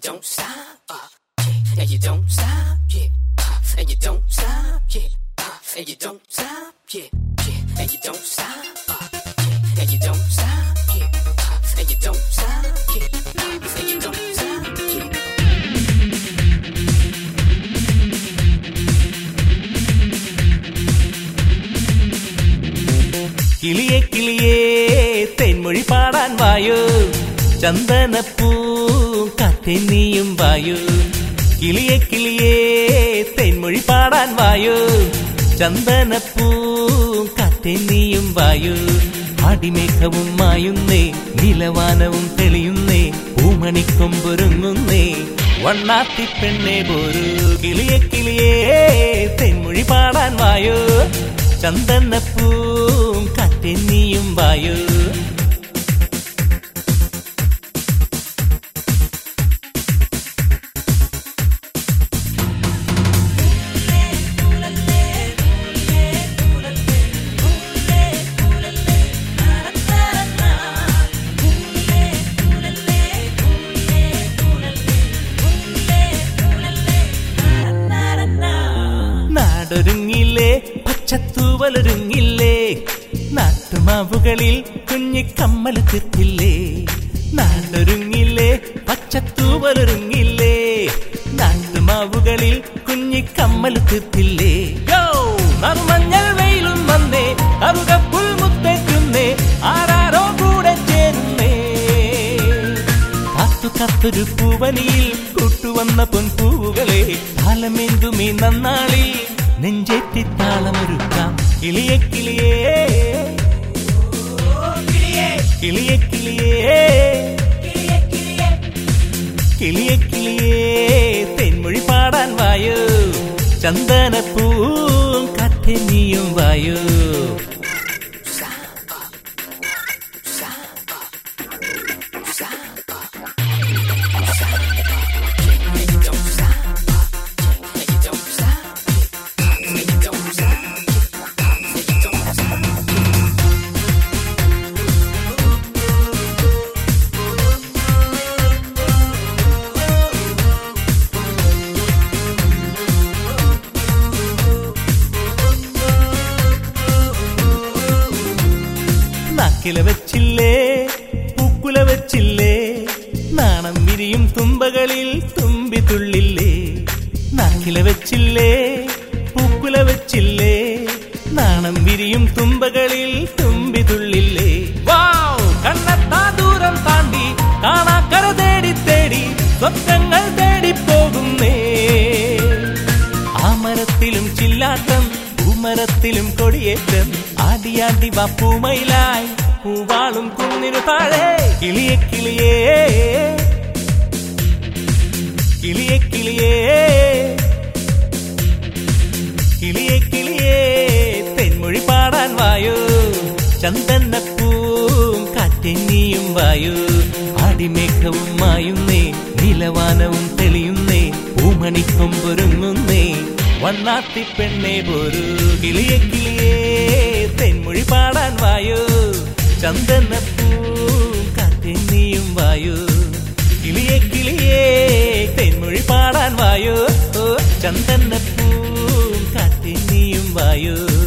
don't stop, uh, yeah, and you don't stop, yeah, uh, and you don't stop, yeah, uh, and you don't stop, yeah, yeah, and you don't stop, uh, yeah, and you don't stop, yeah, uh, and you don't stop, yeah, uh, and you don't stop, yeah. കിളിയെ കിളിയേ തെന്മൊഴി പാടാൻ വായോ ചന്ദനപ്പൂ കാറ്റേ വായു. കിളിയെ കിളിയേ തെന്മൊഴി പാടാൻ വായു. ചന്ദനപ്പൂ കത്തെന്നിയും വായു. അടിമേഘവും മായുന്നേ നിലവാനവും തെളിയുന്നേ പൂമണിക്കൊമ്പൊരുങ്ങുന്നേ. വണ്ണാത്തി പെണ്ണെ പോരു. കിളിയെ കിളിയേ തെന്മൊഴി പാടാൻ വായു. ചന്ദനപ്പൂ കത്തെന്നിയും നീയും വായോ. നാടൊരുങ്ങില്ലേ? പച്ചത്തൂവലൊരുങ്ങില്ലേ? നാട്ടുമാവുകളിൽ കുഞ്ഞിക്കമ്മൽ തീർത്തില്ലേ? നാടൊരുങ്ങില്ലേ? പച്ചത്തൂവലൊരുങ്ങില്ലേ? നാട്ടുമാവുകളിൽ കുഞ്ഞിക്കമ്മൽ തീർത്തില്ലേ? മഞ്ഞൾ വെയിലും വന്നേ അറുകപ്പുൽ മുത്തേക്കുന്നേ ആരാരോ കൂടെ ചേരുന്നേ. കാത്തു കത്തൊരു പൂവനിയിൽ കൂട്ടുവന്ന പൊൻപൂവുകളെ താലമെന്തുമീ നന്നാളി നെഞ്ചേറ്റി താളമൊരുക്കാം കിളിയെ കിളിയേ കിളിയെ കിളിയേ കിളിയെ കിളിയേ തെന്മൊഴി പാടാൻ വായോ ചന്ദനപ്പൂവും കാറ്റേ നീയും വായോ നാക്കില വെച്ചില്ലേ പൂക്കുല വെച്ചില്ലേ നാണം വിരിയും തുമ്പകളിൽ തുമ്പി തുള്ളില്ലേ നാക്കില വെച്ചില്ലേ പൂക്കുല വെച്ചില്ലേ നാണം വിരിയും തുമ്പകളിൽ തുമ്പി തുള്ളില്ലേ. വാവ്! കണ്ണെത്താ ദൂരം താണ്ടി കാണാക്കര തേടി തേടി സ്വപ്നങ്ങൾ തേടി പോകുന്നേ. ആ മരത്തിലും ചില്ലാട്ടം ഭൂമരത്തിലും കൊടിയേറ്റം ആടിയാടി വപ്പൂമയിലായി പൂവാളും കുന്നിനു താഴെ. കിളിയെ കിളിയേ. കിളിയെ കിളിയേ. കിളിയെ കിളിയേ. തെന്മൊഴി പാടാൻ വായോ. ചന്ദനപ്പൂവും കാറ്റെന്നിയും വായോ. അടിമേഘവും മായുന്നേ നിലവാനവും തെളിയുന്നേ പൂമണിക്കൊമ്പൊരുങ്ങുന്നേ. വണ്ണാത്തി പെണ്ണെ പോരു. കിളിയെ കിളിയേ തെന്മൊഴി പാടാൻ വായോ. ചന്ദനപ്പൂവും കാത്തിനിയും വായു. കിളിയെ കിളിയേ തെന്മൊഴി പാടാൻ വായു. ഓ ചന്ദനപ്പൂ കാറ്റെന്നിയും വായോ.